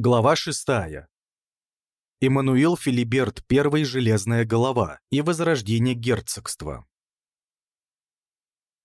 Глава 6. Эммануил Филиберт I «Железная голова» и возрождение герцогства.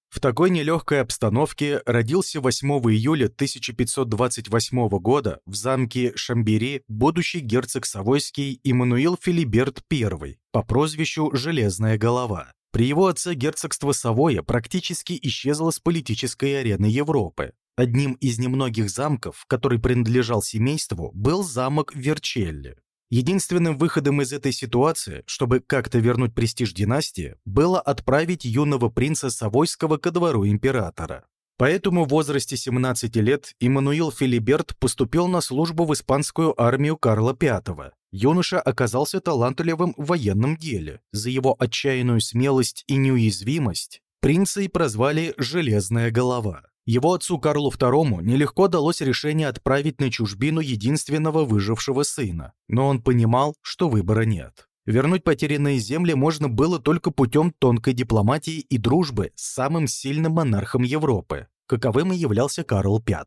В такой нелегкой обстановке родился 8 июля 1528 года в замке Шамбери будущий герцог Савойский Эммануил Филиберт I по прозвищу «Железная голова». При его отце герцогство Савоя практически исчезло с политической арены Европы. Одним из немногих замков, который принадлежал семейству, был замок Верчелли. Единственным выходом из этой ситуации, чтобы как-то вернуть престиж династии, было отправить юного принца Савойского ко двору императора. Поэтому в возрасте 17 лет Иммануил Филиберт поступил на службу в испанскую армию Карла V. Юноша оказался талантливым в военном деле. За его отчаянную смелость и неуязвимость принца и прозвали «Железная голова». Его отцу Карлу II нелегко далось решение отправить на чужбину единственного выжившего сына, но он понимал, что выбора нет. Вернуть потерянные земли можно было только путем тонкой дипломатии и дружбы с самым сильным монархом Европы, каковым и являлся Карл V.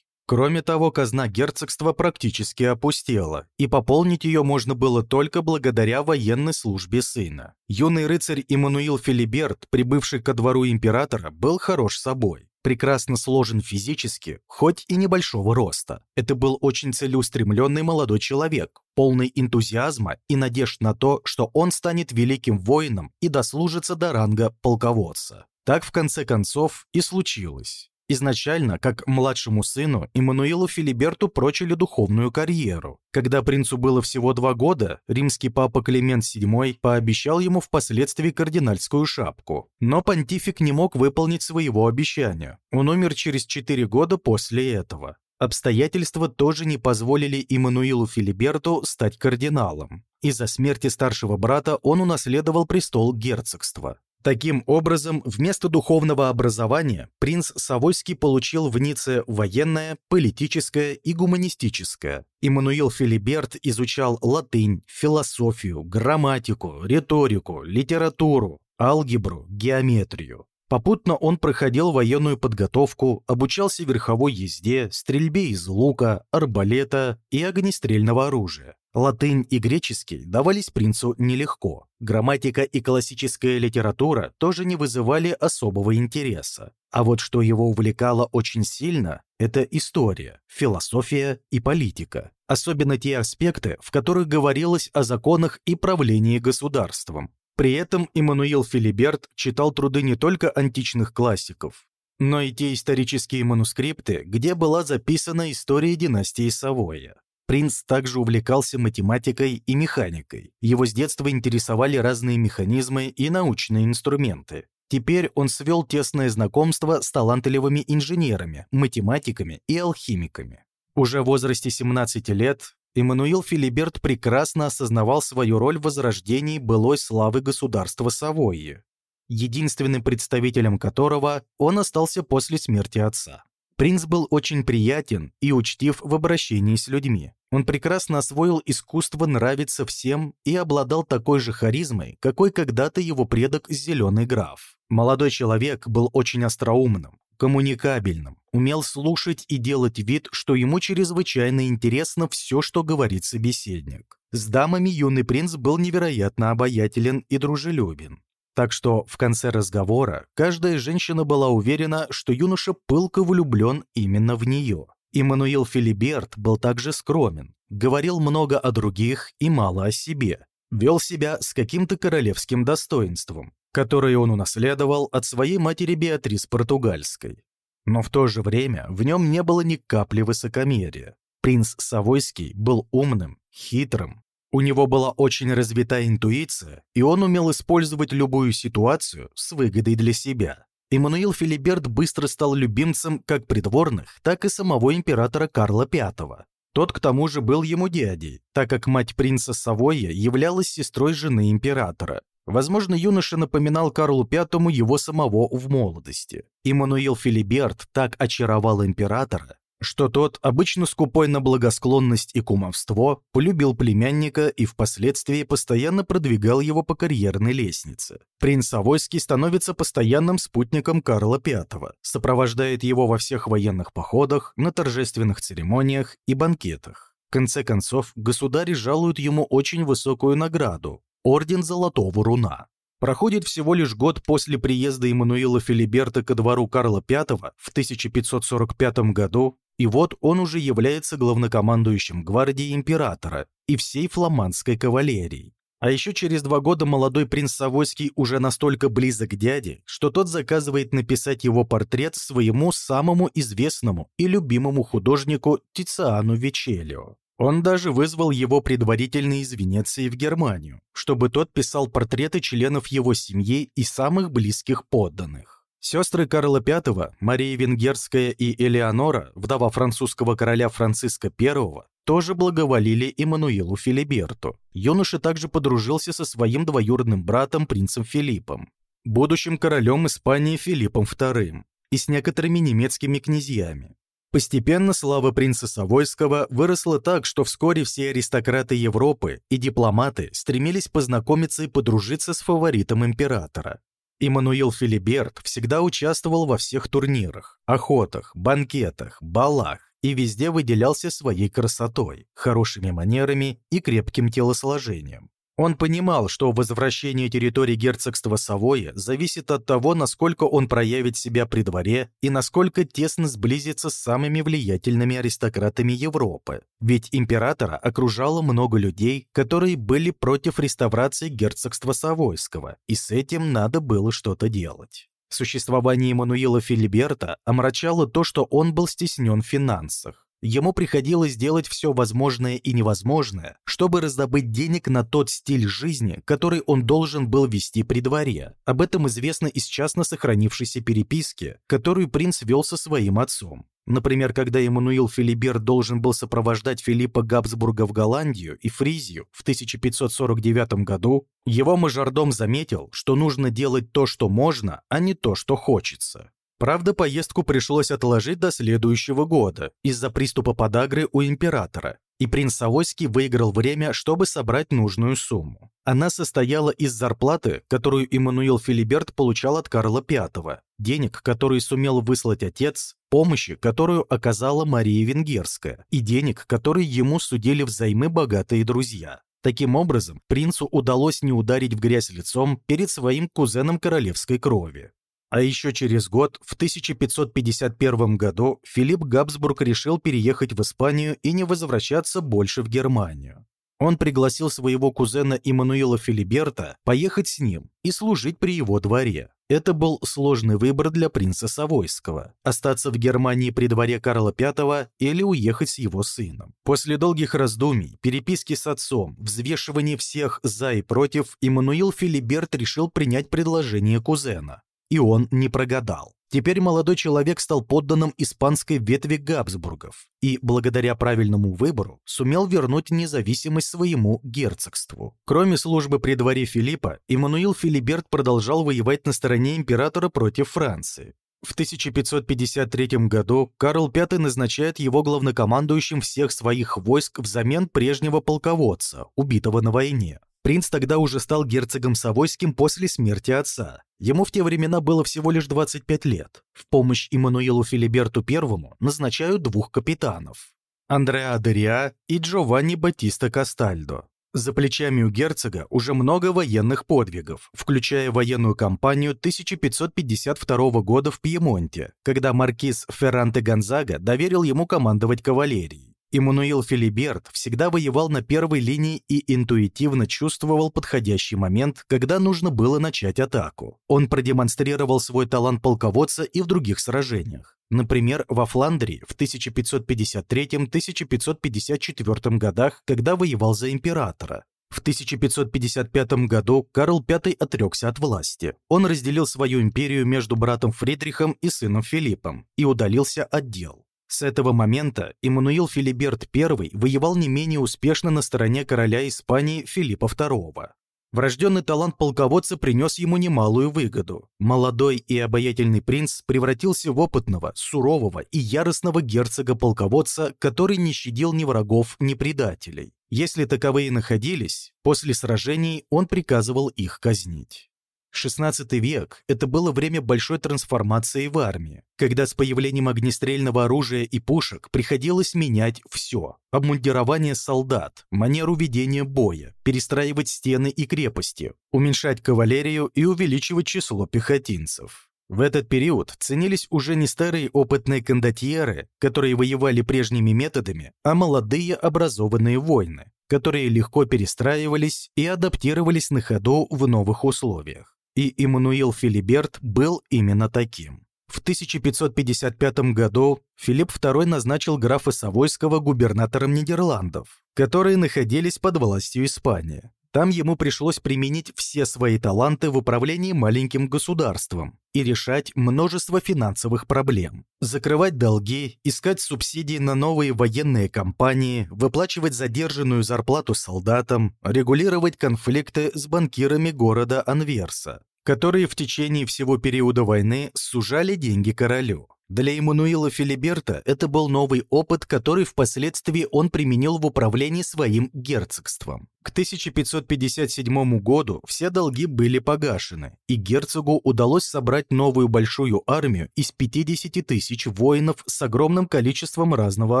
Кроме того, казна герцогства практически опустела, и пополнить ее можно было только благодаря военной службе сына. Юный рыцарь Иммануил Филиберт, прибывший ко двору императора, был хорош собой прекрасно сложен физически, хоть и небольшого роста. Это был очень целеустремленный молодой человек, полный энтузиазма и надежд на то, что он станет великим воином и дослужится до ранга полководца. Так, в конце концов, и случилось. Изначально, как младшему сыну, Эммануилу Филиберту прочили духовную карьеру. Когда принцу было всего два года, римский папа Климент VII пообещал ему впоследствии кардинальскую шапку. Но понтифик не мог выполнить своего обещания. Он умер через четыре года после этого. Обстоятельства тоже не позволили Иммануилу Филиберту стать кардиналом. Из-за смерти старшего брата он унаследовал престол герцогства. Таким образом, вместо духовного образования принц Савойский получил в Ницце военное, политическое и гуманистическое. Иммануил Филиберт изучал латынь, философию, грамматику, риторику, литературу, алгебру, геометрию. Попутно он проходил военную подготовку, обучался верховой езде, стрельбе из лука, арбалета и огнестрельного оружия. Латынь и греческий давались принцу нелегко. Грамматика и классическая литература тоже не вызывали особого интереса. А вот что его увлекало очень сильно, это история, философия и политика. Особенно те аспекты, в которых говорилось о законах и правлении государством. При этом Иммануил Филиберт читал труды не только античных классиков, но и те исторические манускрипты, где была записана история династии Савоя. Принц также увлекался математикой и механикой. Его с детства интересовали разные механизмы и научные инструменты. Теперь он свел тесное знакомство с талантливыми инженерами, математиками и алхимиками. Уже в возрасте 17 лет Эммануил Филиберт прекрасно осознавал свою роль в возрождении былой славы государства Савойи, единственным представителем которого он остался после смерти отца. Принц был очень приятен и учтив в обращении с людьми. Он прекрасно освоил искусство нравиться всем и обладал такой же харизмой, какой когда-то его предок Зеленый граф. Молодой человек был очень остроумным, коммуникабельным, умел слушать и делать вид, что ему чрезвычайно интересно все, что говорит собеседник. С дамами юный принц был невероятно обаятелен и дружелюбен. Так что в конце разговора каждая женщина была уверена, что юноша пылко влюблен именно в нее. Иммануил Филиберт был также скромен, говорил много о других и мало о себе, вел себя с каким-то королевским достоинством, которое он унаследовал от своей матери Беатрис Португальской. Но в то же время в нем не было ни капли высокомерия. Принц Савойский был умным, хитрым, у него была очень развита интуиция, и он умел использовать любую ситуацию с выгодой для себя. Эммануил Филиберт быстро стал любимцем как придворных, так и самого императора Карла V. Тот, к тому же, был ему дядей, так как мать принца Савойя являлась сестрой жены императора. Возможно, юноша напоминал Карлу V его самого в молодости. Иммануил Филиберт так очаровал императора, что тот, обычно скупой на благосклонность и кумовство, полюбил племянника и впоследствии постоянно продвигал его по карьерной лестнице. Принц Савойский становится постоянным спутником Карла V, сопровождает его во всех военных походах, на торжественных церемониях и банкетах. конце концов, государь жалует ему очень высокую награду – Орден Золотого Руна. Проходит всего лишь год после приезда Эммануила Филиберта ко двору Карла V в 1545 году, и вот он уже является главнокомандующим гвардии императора и всей фламандской кавалерии. А еще через два года молодой принц Савойский уже настолько близок к дяде, что тот заказывает написать его портрет своему самому известному и любимому художнику Тициану Вечелио. Он даже вызвал его предварительно из Венеции в Германию, чтобы тот писал портреты членов его семьи и самых близких подданных. Сестры Карла V, Мария Венгерская и Элеонора, вдова французского короля Франциска I, тоже благоволили Эммануилу Филиберту. Юноша также подружился со своим двоюродным братом принцем Филиппом, будущим королем Испании Филиппом II и с некоторыми немецкими князьями. Постепенно слава принца Савойского выросла так, что вскоре все аристократы Европы и дипломаты стремились познакомиться и подружиться с фаворитом императора. Иммануил Филиберт всегда участвовал во всех турнирах, охотах, банкетах, балах и везде выделялся своей красотой, хорошими манерами и крепким телосложением. Он понимал, что возвращение территории герцогства Савоя зависит от того, насколько он проявит себя при дворе и насколько тесно сблизится с самыми влиятельными аристократами Европы. Ведь императора окружало много людей, которые были против реставрации герцогства Савойского, и с этим надо было что-то делать. Существование Эммануила Филиберта омрачало то, что он был стеснен в финансах. Ему приходилось делать все возможное и невозможное, чтобы раздобыть денег на тот стиль жизни, который он должен был вести при дворе. Об этом известно из частно сохранившейся переписки, которую принц вел со своим отцом. Например, когда Эммануил Филибер должен был сопровождать Филиппа Габсбурга в Голландию и Фризию в 1549 году, его мажордом заметил, что нужно делать то, что можно, а не то, что хочется. Правда, поездку пришлось отложить до следующего года из-за приступа подагры у императора, и принц Савойский выиграл время, чтобы собрать нужную сумму. Она состояла из зарплаты, которую Иммануил Филиберт получал от Карла V, денег, которые сумел выслать отец, помощи, которую оказала Мария Венгерская, и денег, которые ему судили взаймы богатые друзья. Таким образом, принцу удалось не ударить в грязь лицом перед своим кузеном королевской крови. А еще через год, в 1551 году, Филипп Габсбург решил переехать в Испанию и не возвращаться больше в Германию. Он пригласил своего кузена Иммануила Филиберта поехать с ним и служить при его дворе. Это был сложный выбор для принца Савойского – остаться в Германии при дворе Карла V или уехать с его сыном. После долгих раздумий, переписки с отцом, взвешивания всех «за» и «против», Иммануил Филиберт решил принять предложение кузена и он не прогадал. Теперь молодой человек стал подданным испанской ветви Габсбургов и, благодаря правильному выбору, сумел вернуть независимость своему герцогству. Кроме службы при дворе Филиппа, Иммануил Филиберт продолжал воевать на стороне императора против Франции. В 1553 году Карл V назначает его главнокомандующим всех своих войск взамен прежнего полководца, убитого на войне. Принц тогда уже стал герцогом Савойским после смерти отца. Ему в те времена было всего лишь 25 лет. В помощь Иммануилу Филиберту I назначают двух капитанов – Андреа Дериа и Джованни Батиста Кастальдо. За плечами у герцога уже много военных подвигов, включая военную кампанию 1552 года в Пьемонте, когда маркиз Ферранте Гонзага доверил ему командовать кавалерией. Иммануил Филиберт всегда воевал на первой линии и интуитивно чувствовал подходящий момент, когда нужно было начать атаку. Он продемонстрировал свой талант полководца и в других сражениях. Например, во Фландрии в 1553-1554 годах, когда воевал за императора. В 1555 году Карл V отрекся от власти. Он разделил свою империю между братом Фридрихом и сыном Филиппом и удалился от дел. С этого момента Эммануил Филиберт I воевал не менее успешно на стороне короля Испании Филиппа II. Врожденный талант полководца принес ему немалую выгоду. Молодой и обаятельный принц превратился в опытного, сурового и яростного герцога-полководца, который не щадил ни врагов, ни предателей. Если таковые находились, после сражений он приказывал их казнить. XVI век – это было время большой трансформации в армии, когда с появлением огнестрельного оружия и пушек приходилось менять все – обмундирование солдат, манеру ведения боя, перестраивать стены и крепости, уменьшать кавалерию и увеличивать число пехотинцев. В этот период ценились уже не старые опытные кондотьеры, которые воевали прежними методами, а молодые образованные воины, которые легко перестраивались и адаптировались на ходу в новых условиях. И Иммануил Филиберт был именно таким. В 1555 году Филипп II назначил графа Савойского губернатором Нидерландов, которые находились под властью Испании. Там ему пришлось применить все свои таланты в управлении маленьким государством и решать множество финансовых проблем. Закрывать долги, искать субсидии на новые военные кампании, выплачивать задержанную зарплату солдатам, регулировать конфликты с банкирами города Анверса, которые в течение всего периода войны сужали деньги королю. Для Эммануила Филиберта это был новый опыт, который впоследствии он применил в управлении своим герцогством. К 1557 году все долги были погашены, и герцогу удалось собрать новую большую армию из 50 тысяч воинов с огромным количеством разного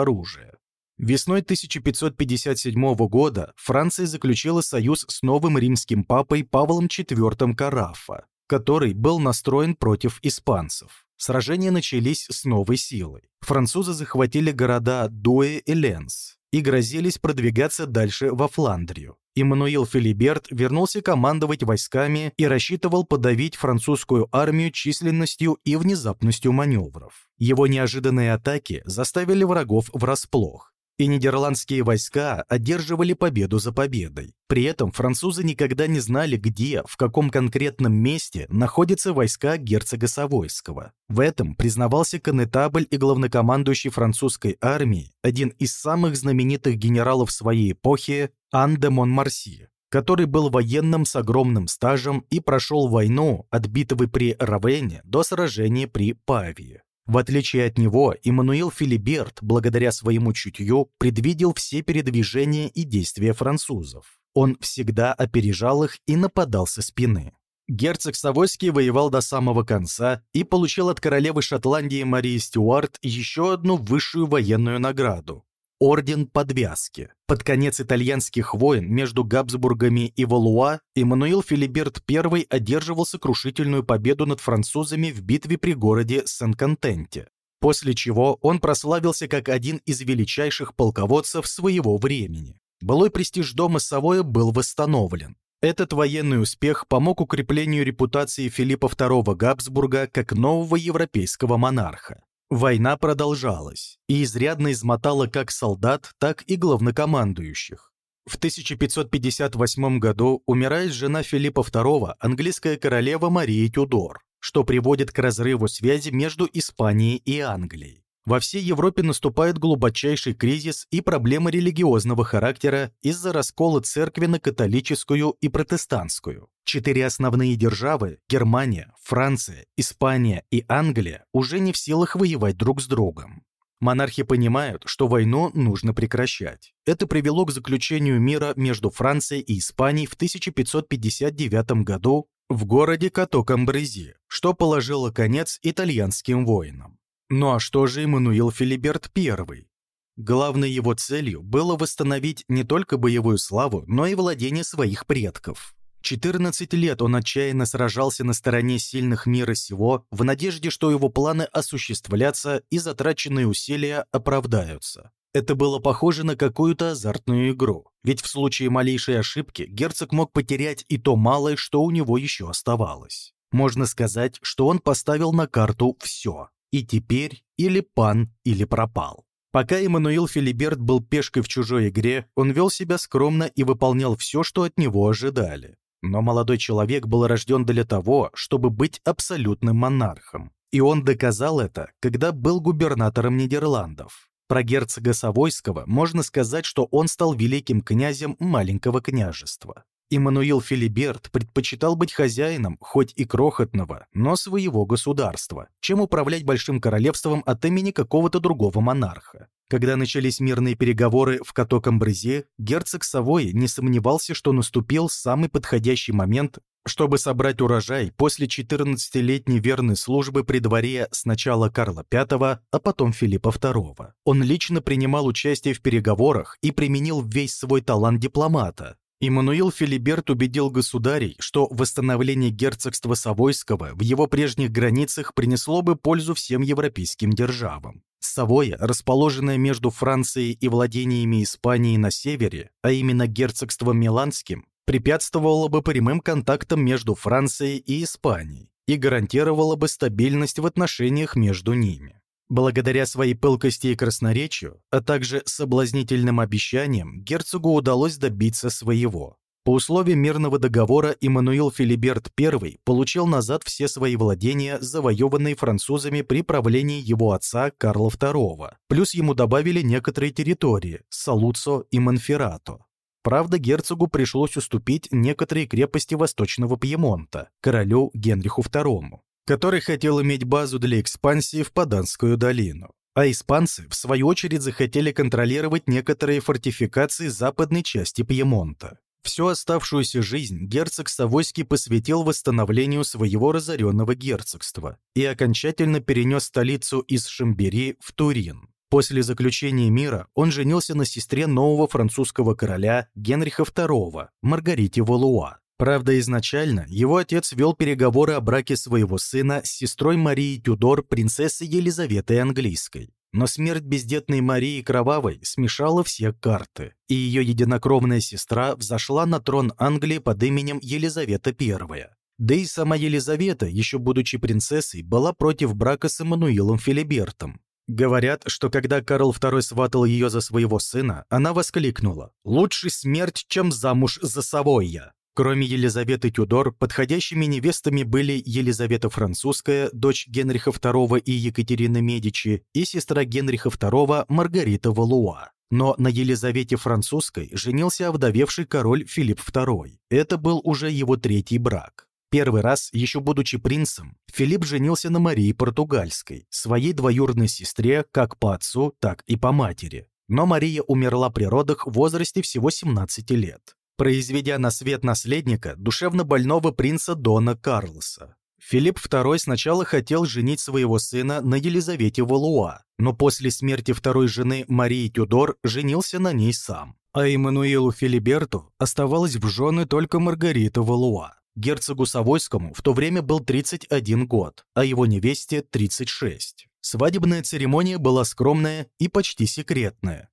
оружия. Весной 1557 года Франция заключила союз с новым римским папой Павлом IV Карафа, который был настроен против испанцев. Сражения начались с новой силой. Французы захватили города Дуэ и Ленс и грозились продвигаться дальше во Фландрию. Иммануил Филиберт вернулся командовать войсками и рассчитывал подавить французскую армию численностью и внезапностью маневров. Его неожиданные атаки заставили врагов врасплох и нидерландские войска одерживали победу за победой. При этом французы никогда не знали, где, в каком конкретном месте находятся войска герцога Савойского. В этом признавался конетабль и главнокомандующий французской армии, один из самых знаменитых генералов своей эпохи, Ан де Монмарси, который был военным с огромным стажем и прошел войну от битвы при Равене до сражения при Павии. В отличие от него, Иммануил Филиберт, благодаря своему чутью, предвидел все передвижения и действия французов. Он всегда опережал их и нападал со спины. Герцог Савойский воевал до самого конца и получил от королевы Шотландии Марии Стюарт еще одну высшую военную награду Орден Подвязки. Под конец итальянских войн между Габсбургами и Валуа Эммануил Филиберт I одерживал сокрушительную победу над французами в битве при городе Сен-Контенте, после чего он прославился как один из величайших полководцев своего времени. Былой престиж дома Савоя был восстановлен. Этот военный успех помог укреплению репутации Филиппа II Габсбурга как нового европейского монарха. Война продолжалась и изрядно измотала как солдат, так и главнокомандующих. В 1558 году умирает жена Филиппа II, английская королева Мария Тюдор, что приводит к разрыву связи между Испанией и Англией. Во всей Европе наступает глубочайший кризис и проблемы религиозного характера из-за раскола церкви на католическую и протестантскую. Четыре основные державы – Германия, Франция, Испания и Англия – уже не в силах воевать друг с другом. Монархи понимают, что войну нужно прекращать. Это привело к заключению мира между Францией и Испанией в 1559 году в городе Като-Камбрези, что положило конец итальянским войнам. Ну а что же Эммануил Филиберт I? Главной его целью было восстановить не только боевую славу, но и владение своих предков. 14 лет он отчаянно сражался на стороне сильных мира сего, в надежде, что его планы осуществлятся и затраченные усилия оправдаются. Это было похоже на какую-то азартную игру, ведь в случае малейшей ошибки герцог мог потерять и то малое, что у него еще оставалось. Можно сказать, что он поставил на карту все. И теперь или пан, или пропал. Пока Эммануил Филиберт был пешкой в чужой игре, он вел себя скромно и выполнял все, что от него ожидали. Но молодой человек был рожден для того, чтобы быть абсолютным монархом. И он доказал это, когда был губернатором Нидерландов. Про герцога Савойского можно сказать, что он стал великим князем маленького княжества. Иммануил Филиберт предпочитал быть хозяином, хоть и крохотного, но своего государства, чем управлять большим королевством от имени какого-то другого монарха. Когда начались мирные переговоры в Като-Камбрезе, герцог Савои не сомневался, что наступил самый подходящий момент, чтобы собрать урожай после 14-летней верной службы при дворе сначала Карла V, а потом Филиппа II. Он лично принимал участие в переговорах и применил весь свой талант дипломата, Иммануил Филиберт убедил государей, что восстановление герцогства Савойского в его прежних границах принесло бы пользу всем европейским державам. Савоя, расположенная между Францией и владениями Испании на севере, а именно герцогством Миланским, препятствовала бы прямым контактам между Францией и Испанией и гарантировала бы стабильность в отношениях между ними. Благодаря своей пылкости и красноречию, а также соблазнительным обещаниям, герцогу удалось добиться своего. По условиям мирного договора Иммануил Филиберт I получил назад все свои владения, завоеванные французами при правлении его отца Карла II, плюс ему добавили некоторые территории – Салуцо и Монферрато. Правда, герцогу пришлось уступить некоторые крепости Восточного Пьемонта королю Генриху II который хотел иметь базу для экспансии в Паданскую долину. А испанцы, в свою очередь, захотели контролировать некоторые фортификации западной части Пьемонта. Всю оставшуюся жизнь герцог Савойский посвятил восстановлению своего разоренного герцогства и окончательно перенес столицу из Шамбери в Турин. После заключения мира он женился на сестре нового французского короля Генриха II, Маргарите Валуа. Правда, изначально его отец вел переговоры о браке своего сына с сестрой Марии Тюдор, принцессой Елизаветой Английской. Но смерть бездетной Марии Кровавой смешала все карты, и ее единокровная сестра взошла на трон Англии под именем Елизавета I. Да и сама Елизавета, еще будучи принцессой, была против брака с Эммануилом Филибертом. Говорят, что когда Карл II сватал ее за своего сына, она воскликнула «Лучше смерть, чем замуж за Савойя». Кроме Елизаветы Тюдор, подходящими невестами были Елизавета Французская, дочь Генриха II и Екатерины Медичи, и сестра Генриха II Маргарита Валуа. Но на Елизавете Французской женился овдовевший король Филипп II. Это был уже его третий брак. Первый раз, еще будучи принцем, Филипп женился на Марии Португальской, своей двоюродной сестре как по отцу, так и по матери. Но Мария умерла при родах в возрасте всего 17 лет произведя на свет наследника душевно больного принца Дона Карлоса. Филипп II сначала хотел женить своего сына на Елизавете Валуа, но после смерти второй жены Марии Тюдор женился на ней сам. А Эммануилу Филиберту оставалась в жены только Маргарита Валуа. Герцогу Савойскому в то время был 31 год, а его невесте 36. Свадебная церемония была скромная и почти секретная.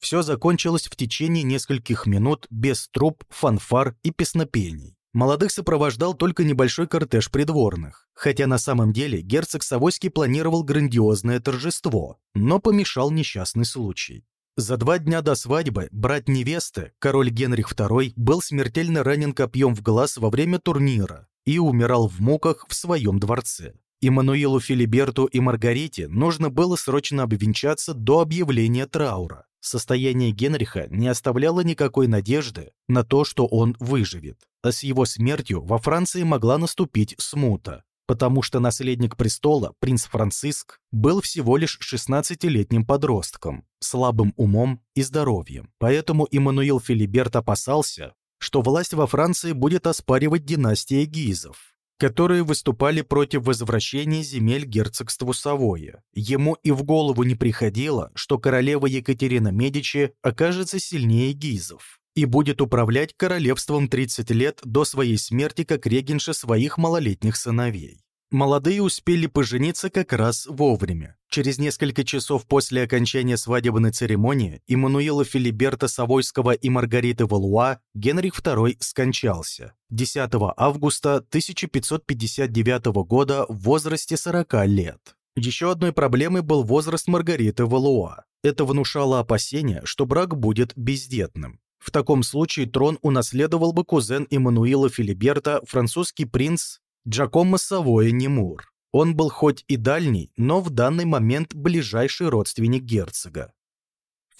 Все закончилось в течение нескольких минут без труб, фанфар и песнопений. Молодых сопровождал только небольшой кортеж придворных, хотя на самом деле герцог Савойский планировал грандиозное торжество, но помешал несчастный случай. За два дня до свадьбы брат невесты, король Генрих II, был смертельно ранен копьем в глаз во время турнира и умирал в муках в своем дворце. Иммануилу Филиберту и Маргарите нужно было срочно обвенчаться до объявления траура. Состояние Генриха не оставляло никакой надежды на то, что он выживет. А с его смертью во Франции могла наступить смута, потому что наследник престола, принц Франциск, был всего лишь 16-летним подростком, слабым умом и здоровьем. Поэтому Иммануил Филиберт опасался, что власть во Франции будет оспаривать династия Гизов которые выступали против возвращения земель герцогству Савоя. Ему и в голову не приходило, что королева Екатерина Медичи окажется сильнее гизов и будет управлять королевством 30 лет до своей смерти как регенша своих малолетних сыновей. Молодые успели пожениться как раз вовремя. Через несколько часов после окончания свадебной церемонии Иммануила Филиберта Савойского и Маргариты Валуа Генрих II скончался 10 августа 1559 года в возрасте 40 лет. Еще одной проблемой был возраст Маргариты Валуа. Это внушало опасения, что брак будет бездетным. В таком случае трон унаследовал бы кузен Иммануила Филиберта, французский принц Джакомо Савоя Немур. Он был хоть и дальний, но в данный момент ближайший родственник герцога.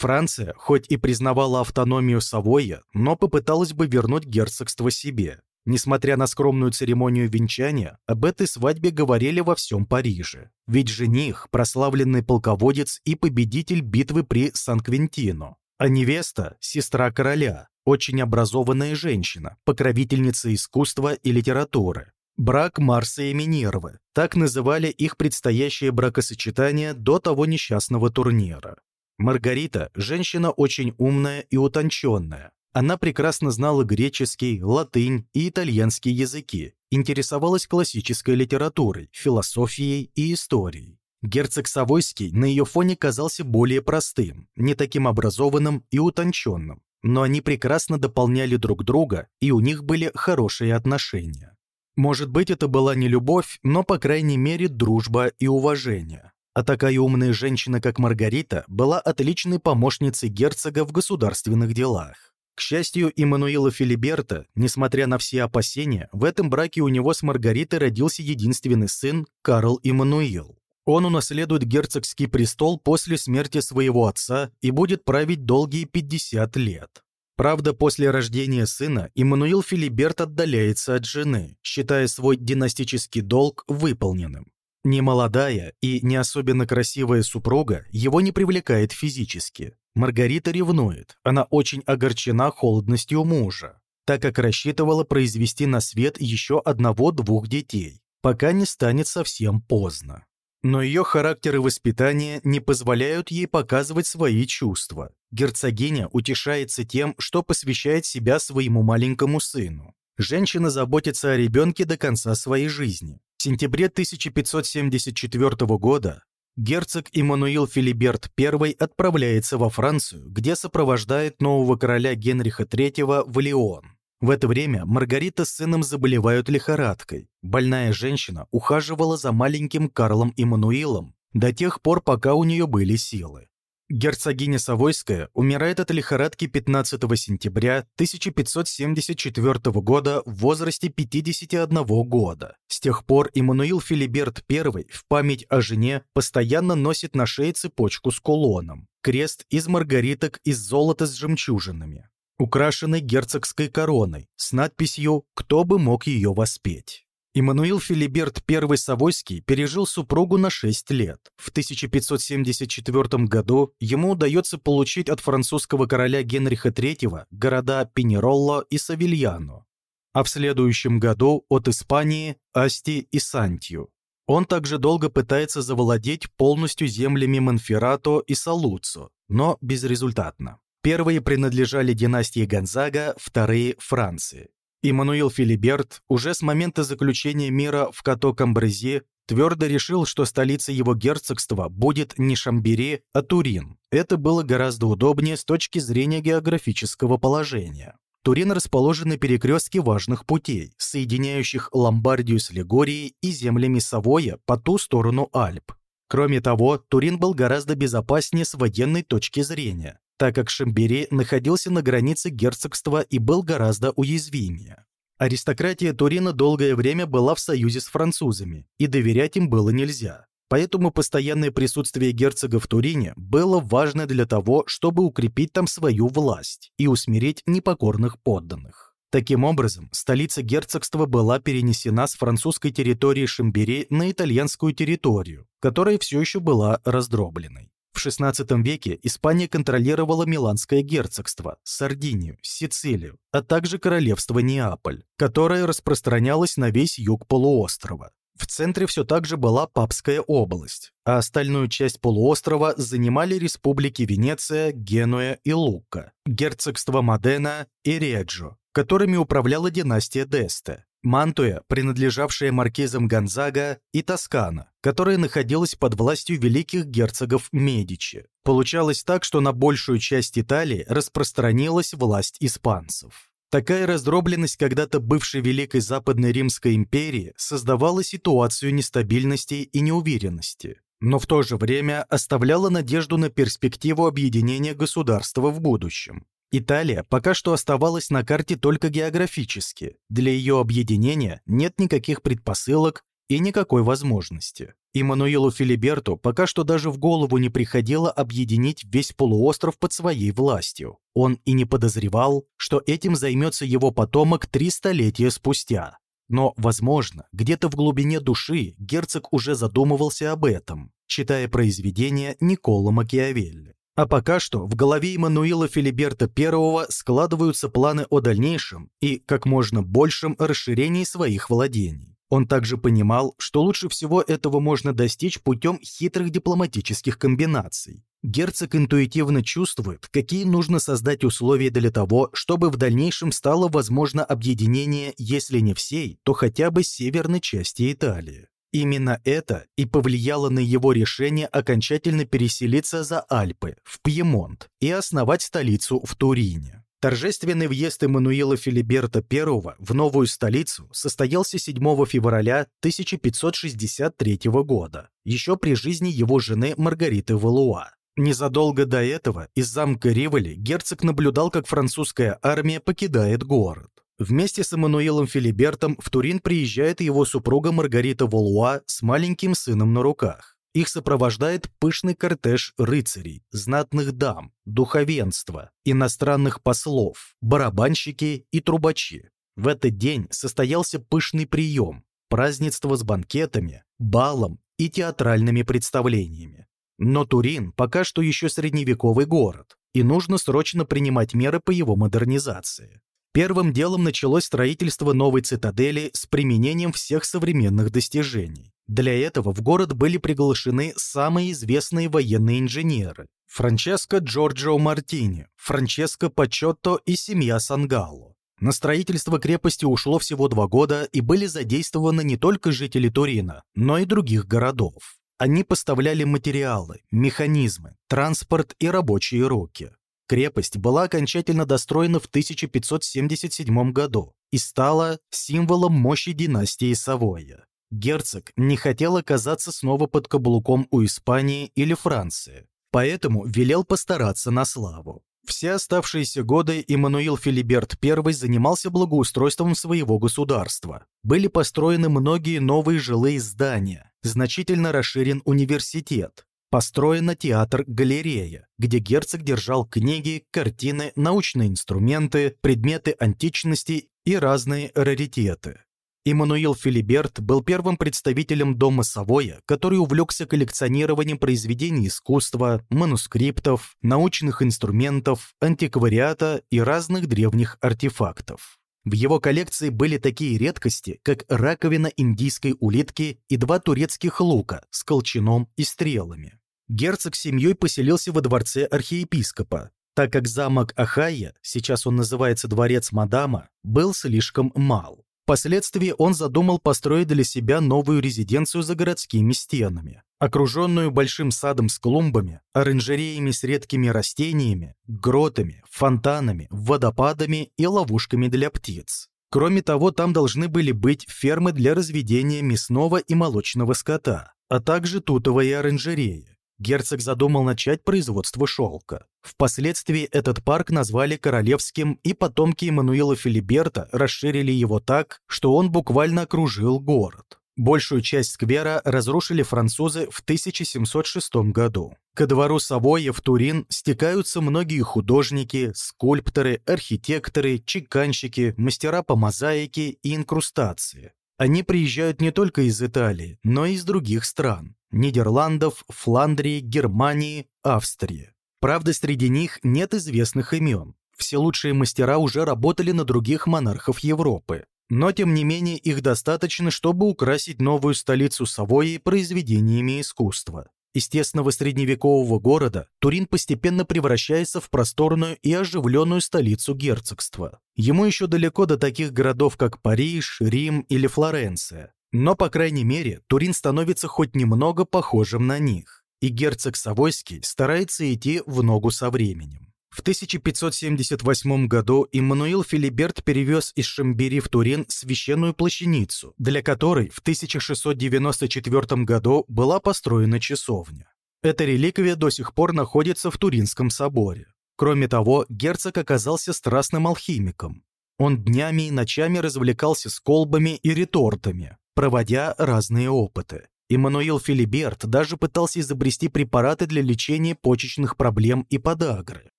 Франция, хоть и признавала автономию Савойя, но попыталась бы вернуть герцогство себе. Несмотря на скромную церемонию венчания, об этой свадьбе говорили во всем Париже. Ведь жених – прославленный полководец и победитель битвы при Сан-Квентино, а невеста – сестра короля, очень образованная женщина, покровительница искусства и литературы. Брак Марса и Минервы – так называли их предстоящее бракосочетание до того несчастного турнира. Маргарита – женщина очень умная и утонченная, она прекрасно знала греческий, латынь и итальянский языки, интересовалась классической литературой, философией и историей. Герцог Савойский на ее фоне казался более простым, не таким образованным и утонченным, но они прекрасно дополняли друг друга, и у них были хорошие отношения. Может быть, это была не любовь, но, по крайней мере, дружба и уважение. А такая умная женщина, как Маргарита, была отличной помощницей герцога в государственных делах. К счастью, Иммануила Филиберта, несмотря на все опасения, в этом браке у него с Маргаритой родился единственный сын Карл Иммануил. Он унаследует герцогский престол после смерти своего отца и будет править долгие 50 лет. Правда, после рождения сына Иммануил Филиберт отдаляется от жены, считая свой династический долг выполненным. Немолодая и не особенно красивая супруга его не привлекает физически. Маргарита ревнует, она очень огорчена холодностью мужа, так как рассчитывала произвести на свет еще одного-двух детей, пока не станет совсем поздно. Но ее характер и воспитание не позволяют ей показывать свои чувства. Герцогиня утешается тем, что посвящает себя своему маленькому сыну. Женщина заботится о ребенке до конца своей жизни. В сентябре 1574 года герцог Иммануил Филиберт I отправляется во Францию, где сопровождает нового короля Генриха III в Лион. В это время Маргарита с сыном заболевают лихорадкой. Больная женщина ухаживала за маленьким Карлом Иммануилом до тех пор, пока у нее были силы. Герцогиня Савойская умирает от лихорадки 15 сентября 1574 года в возрасте 51 года. С тех пор Иммануил Филиберт I в память о жене постоянно носит на шее цепочку с кулоном, крест из маргариток из золота с жемчужинами, украшенный герцогской короной с надписью «Кто бы мог ее воспеть». Иммануил Филиберт I Савойский пережил супругу на 6 лет. В 1574 году ему удается получить от французского короля Генриха III города Пенеролло и Савильяно, а в следующем году от Испании Асти и Сантью. Он также долго пытается завладеть полностью землями Монферрато и Салуцо, но безрезультатно. Первые принадлежали династии Гонзага, вторые – Франции. Иммануил Филиберт уже с момента заключения мира в Като-Камбрезе твердо решил, что столицей его герцогства будет не Шамбери, а Турин. Это было гораздо удобнее с точки зрения географического положения. Турин расположен на перекрестке важных путей, соединяющих Ломбардию с Лигорией и землями Савоя по ту сторону Альп. Кроме того, Турин был гораздо безопаснее с военной точки зрения, так как Шамбери находился на границе герцогства и был гораздо уязвимее. Аристократия Турина долгое время была в союзе с французами, и доверять им было нельзя. Поэтому постоянное присутствие герцога в Турине было важно для того, чтобы укрепить там свою власть и усмирить непокорных подданных. Таким образом, столица герцогства была перенесена с французской территории Шамбери на итальянскую территорию, которая все еще была раздробленной. В XVI веке Испания контролировала Миланское герцогство, Сардинию, Сицилию, а также королевство Неаполь, которое распространялось на весь юг полуострова. В центре все так же была Папская область, а остальную часть полуострова занимали республики Венеция, Генуя и Лука, герцогство Модена и Реджо, которыми управляла династия Десте. Мантуя, принадлежавшая маркизам Гонзага, и Тоскана, которая находилась под властью великих герцогов Медичи. Получалось так, что на большую часть Италии распространилась власть испанцев. Такая раздробленность когда-то бывшей Великой Западной Римской империи создавала ситуацию нестабильности и неуверенности, но в то же время оставляла надежду на перспективу объединения государства в будущем. Италия пока что оставалась на карте только географически. Для ее объединения нет никаких предпосылок и никакой возможности. Иммануилу Филиберту пока что даже в голову не приходило объединить весь полуостров под своей властью. Он и не подозревал, что этим займется его потомок три столетия спустя. Но, возможно, где-то в глубине души герцог уже задумывался об этом, читая произведения Никола Макиавелли. А пока что в голове Иммануила Филиберта I складываются планы о дальнейшем и как можно большем расширении своих владений. Он также понимал, что лучше всего этого можно достичь путем хитрых дипломатических комбинаций. Герцог интуитивно чувствует, какие нужно создать условия для того, чтобы в дальнейшем стало возможно объединение, если не всей, то хотя бы северной части Италии. Именно это и повлияло на его решение окончательно переселиться за Альпы, в Пьемонт, и основать столицу в Турине. Торжественный въезд Эммануила Филиберта I в новую столицу состоялся 7 февраля 1563 года, еще при жизни его жены Маргариты Валуа. Незадолго до этого из замка Риволи герцог наблюдал, как французская армия покидает город. Вместе с Эммануилом Филибертом в Турин приезжает его супруга Маргарита Валуа с маленьким сыном на руках. Их сопровождает пышный кортеж рыцарей, знатных дам, духовенства, иностранных послов, барабанщики и трубачи. В этот день состоялся пышный прием, празднество с банкетами, балом и театральными представлениями. Но Турин пока что еще средневековый город, и нужно срочно принимать меры по его модернизации. Первым делом началось строительство новой цитадели с применением всех современных достижений. Для этого в город были приглашены самые известные военные инженеры – Франческо Джорджо Мартини, Франческо Пачотто и семья Сангалло. На строительство крепости ушло всего два года и были задействованы не только жители Турина, но и других городов. Они поставляли материалы, механизмы, транспорт и рабочие руки. Крепость была окончательно достроена в 1577 году и стала символом мощи династии Савойя. Герцог не хотел оказаться снова под каблуком у Испании или Франции, поэтому велел постараться на славу. Все оставшиеся годы Иммануил Филиберт I занимался благоустройством своего государства. Были построены многие новые жилые здания, значительно расширен университет, построена театр-галерея, где герцог держал книги, картины, научные инструменты, предметы античности и разные раритеты. Иммануил Филиберт был первым представителем дома Савоя, который увлекся коллекционированием произведений искусства, манускриптов, научных инструментов, антиквариата и разных древних артефактов. В его коллекции были такие редкости, как раковина индийской улитки и два турецких лука с колчаном и стрелами. Герцог с семьей поселился во дворце архиепископа, так как замок Ахайя, сейчас он называется дворец Мадама, был слишком мал. Впоследствии он задумал построить для себя новую резиденцию за городскими стенами, окруженную большим садом с клумбами, оранжереями с редкими растениями, гротами, фонтанами, водопадами и ловушками для птиц. Кроме того, там должны были быть фермы для разведения мясного и молочного скота, а также тутовые оранжереи, герцог задумал начать производство шелка. Впоследствии этот парк назвали Королевским, и потомки Эммануила Филиберта расширили его так, что он буквально окружил город. Большую часть сквера разрушили французы в 1706 году. Ко двору Савоя в Турин стекаются многие художники, скульпторы, архитекторы, чеканщики, мастера по мозаике и инкрустации. Они приезжают не только из Италии, но и из других стран. Нидерландов, Фландрии, Германии, Австрии. Правда, среди них нет известных имен. Все лучшие мастера уже работали на других монархов Европы. Но, тем не менее, их достаточно, чтобы украсить новую столицу Савойи произведениями искусства. Из тесного средневекового города Турин постепенно превращается в просторную и оживленную столицу герцогства. Ему еще далеко до таких городов, как Париж, Рим или Флоренция. Но, по крайней мере, Турин становится хоть немного похожим на них, и герцог Савойский старается идти в ногу со временем. В 1578 году Иммануил Филиберт перевез из Шамбери в Турин священную плащаницу, для которой в 1694 году была построена часовня. Эта реликвия до сих пор находится в Туринском соборе. Кроме того, герцог оказался страстным алхимиком. Он днями и ночами развлекался с колбами и ретортами, проводя разные опыты. Иммануил Филиберт даже пытался изобрести препараты для лечения почечных проблем и подагры.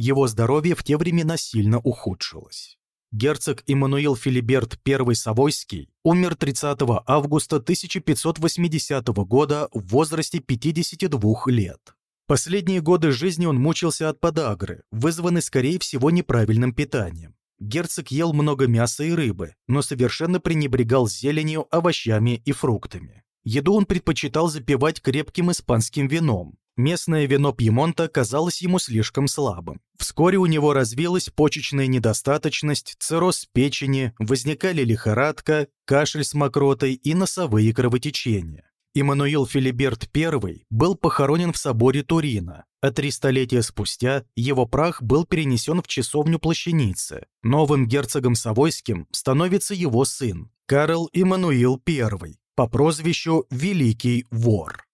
Его здоровье в те времена сильно ухудшилось. Герцог Иммануил Филиберт I Савойский умер 30 августа 1580 года в возрасте 52 лет. Последние годы жизни он мучился от подагры, вызванной, скорее всего, неправильным питанием. Герцог ел много мяса и рыбы, но совершенно пренебрегал зеленью, овощами и фруктами. Еду он предпочитал запивать крепким испанским вином, Местное вино Пьемонта казалось ему слишком слабым. Вскоре у него развилась почечная недостаточность, цирроз печени, возникали лихорадка, кашель с мокротой и носовые кровотечения. Иммануил Филиберт I был похоронен в соборе Турина, а три столетия спустя его прах был перенесен в часовню Плащаницы. Новым герцогом Савойским становится его сын, Карл Иммануил I, по прозвищу Великий Вор.